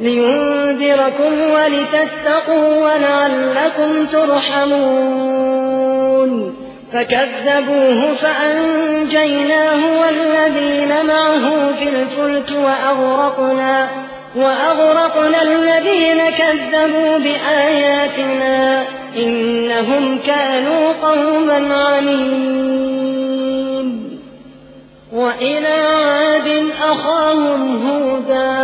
لينذركم ولتتقوا ولعلكم ترحمون. فكذبوه فأنجيناه والذين معه في الفلك وأغرقنا وأغرقنا الذين كذبوا بآياتنا إنهم كانوا قوما عمين. وإلى عاد أخاهم هودا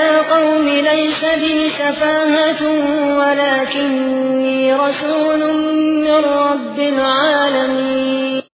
قوم ليس بي سفاهة ولكني رسول من رب العالمين.